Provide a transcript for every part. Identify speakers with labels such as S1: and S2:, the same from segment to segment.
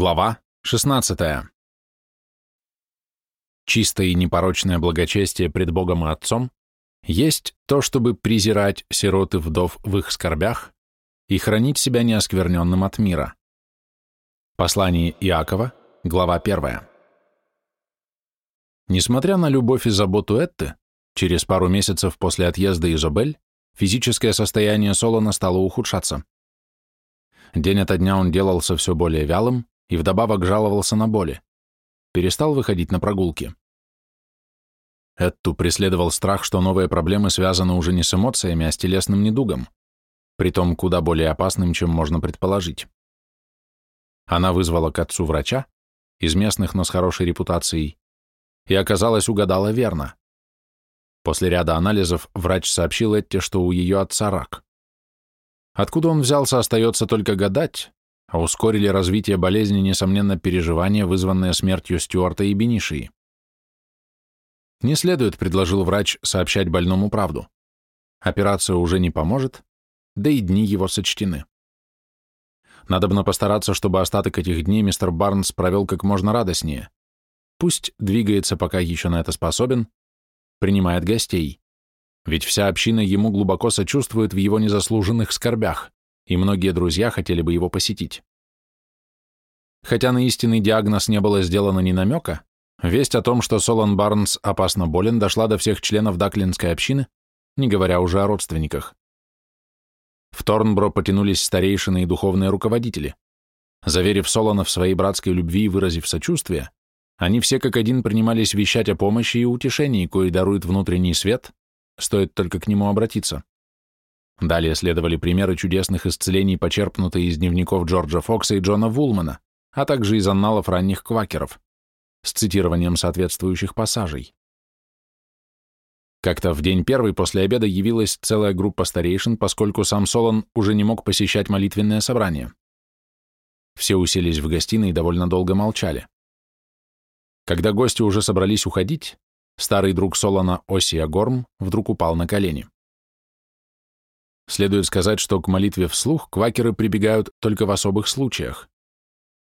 S1: Глава 16. Чистое и непорочное благочестие пред Богом и Отцом есть то, чтобы презирать сирот и вдов в их скорбях и хранить себя неоскверненным от мира. Послание Иакова, глава 1. Несмотря на любовь и заботу Этты, через пару месяцев после отъезда Изобель физическое состояние Солона стало ухудшаться. День ото дня он делался все более вялым, и вдобавок жаловался на боли. Перестал выходить на прогулки. Этту преследовал страх, что новые проблемы связаны уже не с эмоциями, а с телесным недугом, притом куда более опасным, чем можно предположить. Она вызвала к отцу врача, из местных, но с хорошей репутацией, и, оказалось, угадала верно. После ряда анализов врач сообщил Этте, что у ее отца рак. Откуда он взялся, остается только гадать, а ускорили развитие болезни, несомненно, переживания, вызванные смертью Стюарта и Бенишии. Не следует, предложил врач, сообщать больному правду. Операция уже не поможет, да и дни его сочтены. Надобно постараться, чтобы остаток этих дней мистер Барнс провел как можно радостнее. Пусть двигается, пока еще на это способен, принимает гостей. Ведь вся община ему глубоко сочувствует в его незаслуженных скорбях и многие друзья хотели бы его посетить. Хотя на истинный диагноз не было сделано ни намека, весть о том, что Солон Барнс опасно болен, дошла до всех членов Даклинской общины, не говоря уже о родственниках. В Торнбро потянулись старейшины и духовные руководители. Заверив Солона в своей братской любви и выразив сочувствие, они все как один принимались вещать о помощи и утешении, кое дарует внутренний свет, стоит только к нему обратиться. Далее следовали примеры чудесных исцелений, почерпнутые из дневников Джорджа Фокса и Джона Вулмана, а также из анналов ранних квакеров, с цитированием соответствующих пассажей. Как-то в день первый после обеда явилась целая группа старейшин, поскольку сам Солон уже не мог посещать молитвенное собрание. Все уселись в гостиной и довольно долго молчали. Когда гости уже собрались уходить, старый друг Солона Осия Горм вдруг упал на колени. Следует сказать, что к молитве вслух квакеры прибегают только в особых случаях.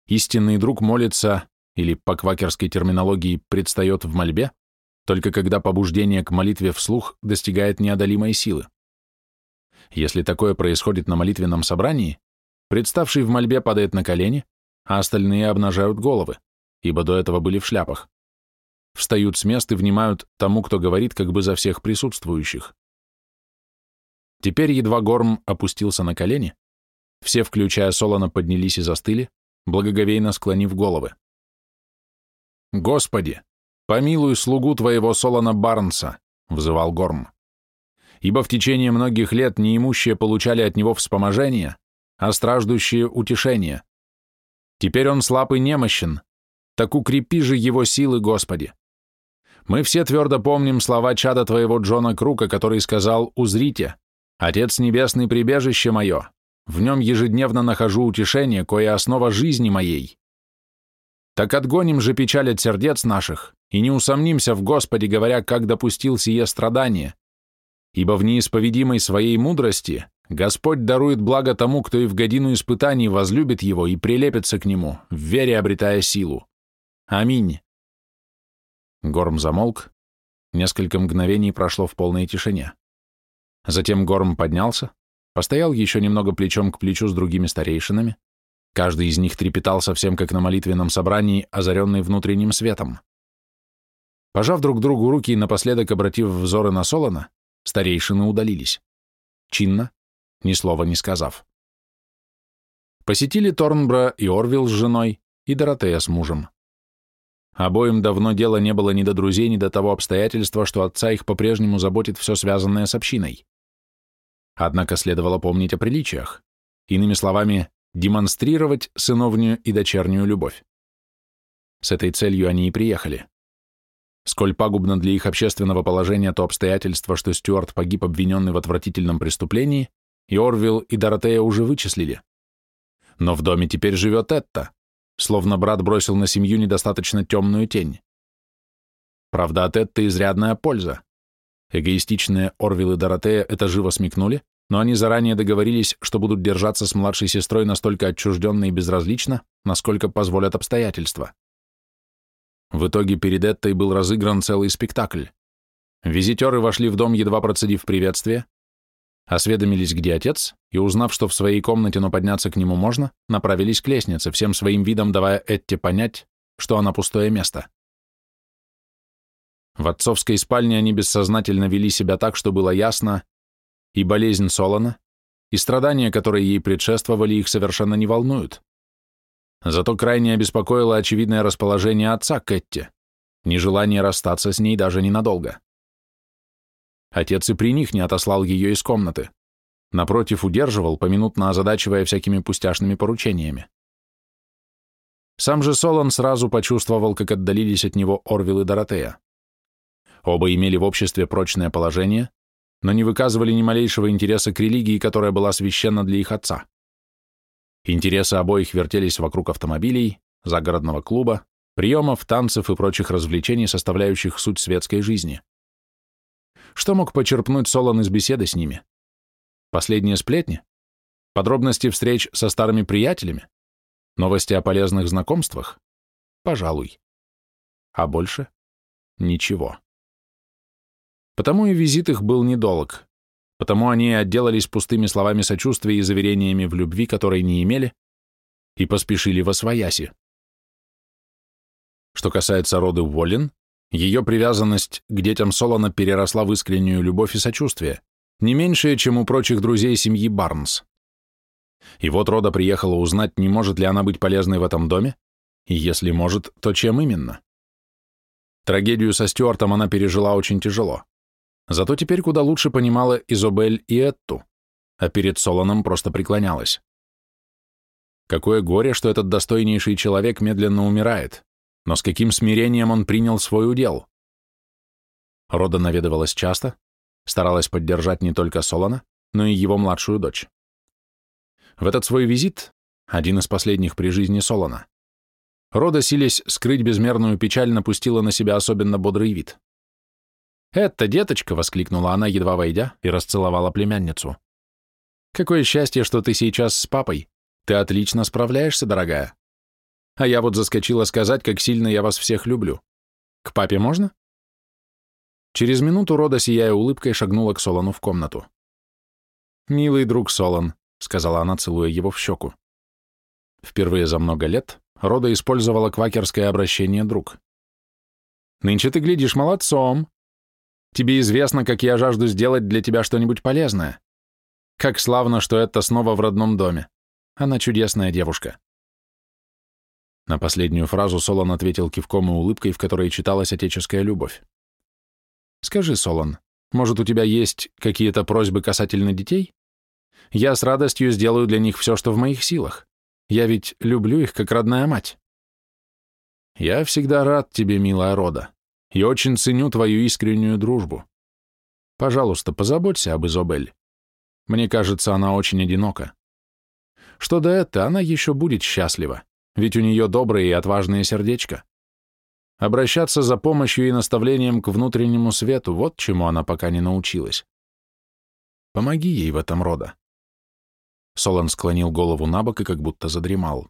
S1: Истинный друг молится, или по квакерской терминологии предстает в мольбе, только когда побуждение к молитве вслух достигает неодолимой силы. Если такое происходит на молитвенном собрании, представший в мольбе падает на колени, а остальные обнажают головы, ибо до этого были в шляпах. Встают с мест и внимают тому, кто говорит, как бы за всех присутствующих. Теперь едва Горм опустился на колени, все, включая Солона, поднялись и застыли, благоговейно склонив головы. «Господи, помилуй слугу твоего Солона Барнса», — взывал Горм. «Ибо в течение многих лет неимущие получали от него вспоможение, а страждущие — утешение. Теперь он слаб и немощен, так укрепи же его силы, Господи. Мы все твердо помним слова чада твоего Джона Крука, который сказал «Узрите, Отец Небесный, прибежище мое, в нем ежедневно нахожу утешение, кое основа жизни моей. Так отгоним же печаль от сердец наших, и не усомнимся в Господе, говоря, как допустил сие страдание. Ибо в неисповедимой своей мудрости Господь дарует благо тому, кто и в годину испытаний возлюбит его и прилепится к нему, в вере обретая силу. Аминь. Горм замолк. Несколько мгновений прошло в полной тишине. Затем Горм поднялся, постоял еще немного плечом к плечу с другими старейшинами. Каждый из них трепетал совсем как на молитвенном собрании, озаренный внутренним светом. Пожав друг другу руки и напоследок обратив взоры на Солона, старейшины удалились. Чинно, ни слова не сказав. Посетили Торнбра и Орвилл с женой, и Доротея с мужем. Обоим давно дела не было ни до друзей, ни до того обстоятельства, что отца их по-прежнему заботит все связанное с общиной. Однако следовало помнить о приличиях. Иными словами, демонстрировать сыновнюю и дочернюю любовь. С этой целью они и приехали. Сколь пагубно для их общественного положения то обстоятельство, что Стюарт погиб обвиненный в отвратительном преступлении, и Орвилл и Доротея уже вычислили. Но в доме теперь живет Этта, словно брат бросил на семью недостаточно темную тень. Правда, от Этты изрядная польза. Эгоистичные Орвилл и Доротея это живо смекнули но они заранее договорились, что будут держаться с младшей сестрой настолько отчужденно и безразлично, насколько позволят обстоятельства. В итоге перед Эттой был разыгран целый спектакль. Визитеры вошли в дом, едва процедив приветствие, осведомились, где отец, и, узнав, что в своей комнате, но подняться к нему можно, направились к лестнице, всем своим видом давая Этте понять, что она пустое место. В отцовской спальне они бессознательно вели себя так, что было ясно, и болезнь Солона, и страдания, которые ей предшествовали, их совершенно не волнуют. Зато крайне обеспокоило очевидное расположение отца к Этте, нежелание расстаться с ней даже ненадолго. Отец и при них не отослал ее из комнаты. Напротив, удерживал, поминутно озадачивая всякими пустяшными поручениями. Сам же Солон сразу почувствовал, как отдалились от него Орвил и Доротея. Оба имели в обществе прочное положение, но не выказывали ни малейшего интереса к религии, которая была священна для их отца. Интересы обоих вертелись вокруг автомобилей, загородного клуба, приемов, танцев и прочих развлечений, составляющих суть светской жизни. Что мог почерпнуть Солон из беседы с ними? Последние сплетни? Подробности встреч со старыми приятелями? Новости о полезных знакомствах? Пожалуй. А больше? Ничего. Потому и визит их был недолг. Потому они отделались пустыми словами сочувствия и заверениями в любви, которой не имели, и поспешили во свояси. Что касается роды Уоллен, ее привязанность к детям Солона переросла в искреннюю любовь и сочувствие, не меньшее, чем у прочих друзей семьи Барнс. И вот Рода приехала узнать, не может ли она быть полезной в этом доме, и если может, то чем именно. Трагедию со Стюартом она пережила очень тяжело. Зато теперь куда лучше понимала Изобель и Этту, а перед Солоном просто преклонялась. Какое горе, что этот достойнейший человек медленно умирает, но с каким смирением он принял свой удел. Рода наведывалась часто, старалась поддержать не только Солона, но и его младшую дочь. В этот свой визит, один из последних при жизни Солона, Рода, силясь скрыть безмерную печаль, напустила на себя особенно бодрый вид. «Это, деточка!» — воскликнула она, едва войдя, и расцеловала племянницу. «Какое счастье, что ты сейчас с папой! Ты отлично справляешься, дорогая!» А я вот заскочила сказать, как сильно я вас всех люблю. К папе можно? Через минуту Рода, сияя улыбкой, шагнула к Солону в комнату. «Милый друг Солон», — сказала она, целуя его в щеку. Впервые за много лет Рода использовала квакерское обращение «друг». «Нынче ты глядишь молодцом. Тебе известно, как я жажду сделать для тебя что-нибудь полезное. Как славно, что это снова в родном доме. Она чудесная девушка. На последнюю фразу Солон ответил кивком и улыбкой, в которой читалась отеческая любовь. «Скажи, Солон, может, у тебя есть какие-то просьбы касательно детей? Я с радостью сделаю для них все, что в моих силах. Я ведь люблю их, как родная мать». «Я всегда рад тебе, милая Рода, и очень ценю твою искреннюю дружбу. Пожалуйста, позаботься об Изобель. Мне кажется, она очень одинока. Что до этого, она еще будет счастлива ведь у нее доброе и отважное сердечко. Обращаться за помощью и наставлением к внутреннему свету — вот чему она пока не научилась. Помоги ей в этом рода. Солон склонил голову на бок и как будто задремал.